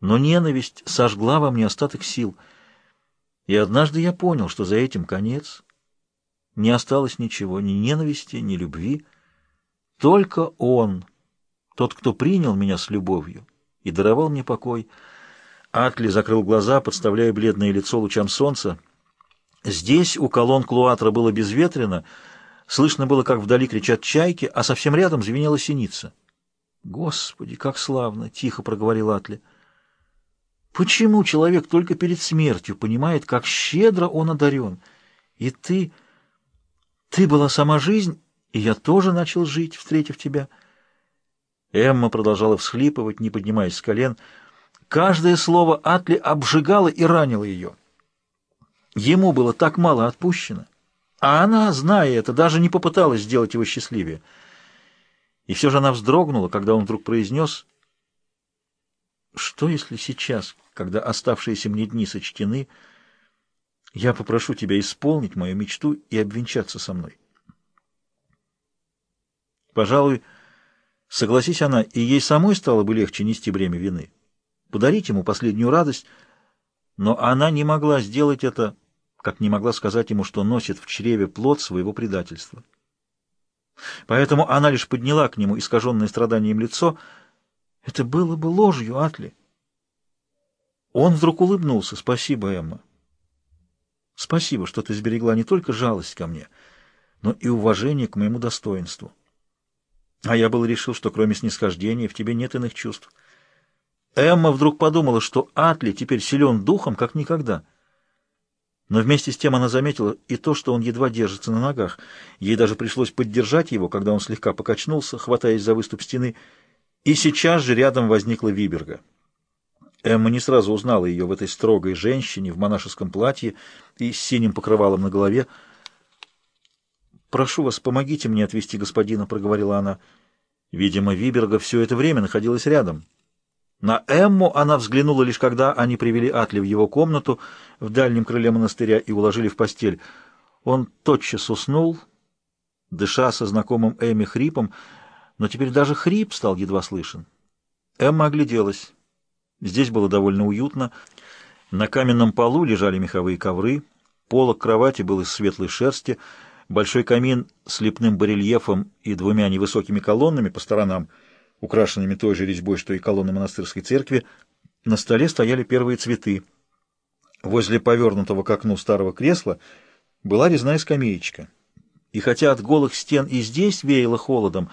Но ненависть сожгла во мне остаток сил. И однажды я понял, что за этим конец. Не осталось ничего, ни ненависти, ни любви. Только он, тот, кто принял меня с любовью и даровал мне покой. Атли закрыл глаза, подставляя бледное лицо лучам солнца. Здесь, у колонн Клуатра, было безветренно, слышно было, как вдали кричат чайки, а совсем рядом звенела синица. «Господи, как славно!» — тихо проговорил Атли. «Почему человек только перед смертью понимает, как щедро он одарен? И ты... ты была сама жизнь, и я тоже начал жить, встретив тебя». Эмма продолжала всхлипывать, не поднимаясь с колен. Каждое слово Атли обжигало и ранило ее. Ему было так мало отпущено, а она, зная это, даже не попыталась сделать его счастливее. И все же она вздрогнула, когда он вдруг произнес, «Что, если сейчас, когда оставшиеся мне дни сочтены, я попрошу тебя исполнить мою мечту и обвенчаться со мной?» Пожалуй, согласись она, и ей самой стало бы легче нести бремя вины, подарить ему последнюю радость, но она не могла сделать это, как не могла сказать ему, что носит в чреве плод своего предательства. Поэтому она лишь подняла к нему искаженное страданием лицо. Это было бы ложью, Атли. Он вдруг улыбнулся. Спасибо, Эмма. Спасибо, что ты сберегла не только жалость ко мне, но и уважение к моему достоинству. А я был решил, что кроме снисхождения в тебе нет иных чувств. Эмма вдруг подумала, что Атли теперь силен духом, как никогда — но вместе с тем она заметила и то, что он едва держится на ногах. Ей даже пришлось поддержать его, когда он слегка покачнулся, хватаясь за выступ стены. И сейчас же рядом возникла Виберга. Эмма не сразу узнала ее в этой строгой женщине в монашеском платье и с синим покрывалом на голове. «Прошу вас, помогите мне отвезти господина», — проговорила она. Видимо, Виберга все это время находилась рядом. На Эмму она взглянула лишь когда они привели Атли в его комнату в дальнем крыле монастыря и уложили в постель. Он тотчас уснул, дыша со знакомым Эмми хрипом, но теперь даже хрип стал едва слышен. Эмма огляделась. Здесь было довольно уютно. На каменном полу лежали меховые ковры, полок кровати был из светлой шерсти, большой камин с лепным барельефом и двумя невысокими колоннами по сторонам — украшенными той же резьбой, что и колонны монастырской церкви, на столе стояли первые цветы. Возле повернутого к окну старого кресла была резная скамеечка. И хотя от голых стен и здесь веяло холодом,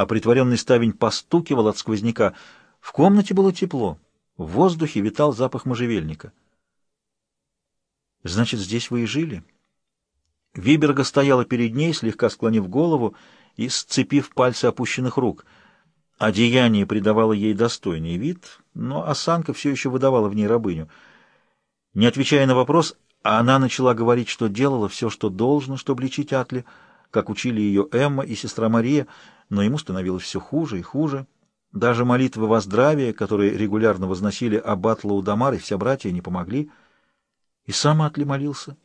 а притворенный ставень постукивал от сквозняка, в комнате было тепло, в воздухе витал запах можжевельника. «Значит, здесь вы и жили?» Виберга стояла перед ней, слегка склонив голову и сцепив пальцы опущенных рук — Одеяние придавало ей достойный вид, но осанка все еще выдавала в ней рабыню. Не отвечая на вопрос, она начала говорить, что делала все, что должно, чтобы лечить Атли, как учили ее Эмма и сестра Мария, но ему становилось все хуже и хуже. Даже молитвы во здравие, которые регулярно возносили аббат Лаудамар и вся братья, не помогли. И сам Атли молился.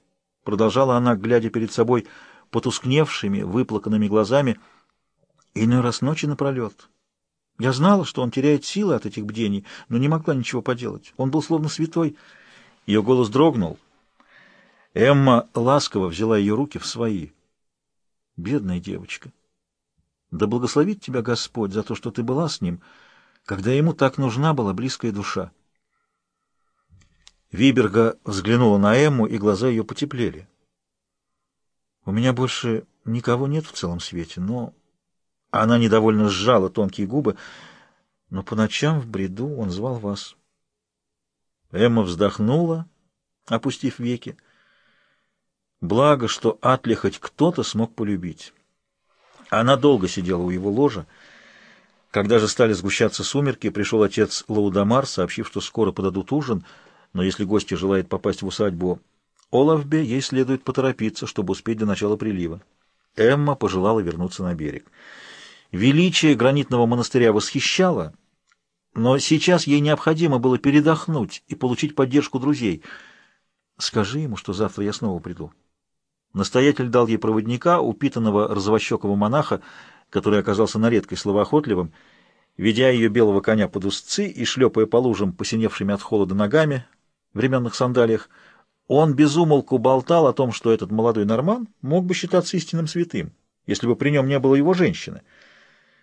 Продолжала она, глядя перед собой потускневшими, выплаканными глазами, иной раз ночи напролет. Я знала, что он теряет силы от этих бдений, но не могла ничего поделать. Он был словно святой. Ее голос дрогнул. Эмма ласково взяла ее руки в свои. Бедная девочка. Да благословит тебя Господь за то, что ты была с ним, когда ему так нужна была близкая душа. Виберга взглянула на Эмму, и глаза ее потеплели. «У меня больше никого нет в целом свете, но она недовольно сжала тонкие губы. Но по ночам в бреду он звал вас. Эмма вздохнула, опустив веки. Благо, что Атли хоть кто-то смог полюбить. Она долго сидела у его ложа. Когда же стали сгущаться сумерки, пришел отец Лаудамар, сообщив, что скоро подадут ужин, но если гостья желает попасть в усадьбу Олафбе, ей следует поторопиться, чтобы успеть до начала прилива. Эмма пожелала вернуться на берег. Величие гранитного монастыря восхищало, но сейчас ей необходимо было передохнуть и получить поддержку друзей. «Скажи ему, что завтра я снова приду». Настоятель дал ей проводника, упитанного розовощекого монаха, который оказался на редкость словоохотливым. ведя ее белого коня под узцы и шлепая по лужам посиневшими от холода ногами в временных сандалиях, он безумолку болтал о том, что этот молодой норман мог бы считаться истинным святым, если бы при нем не было его женщины —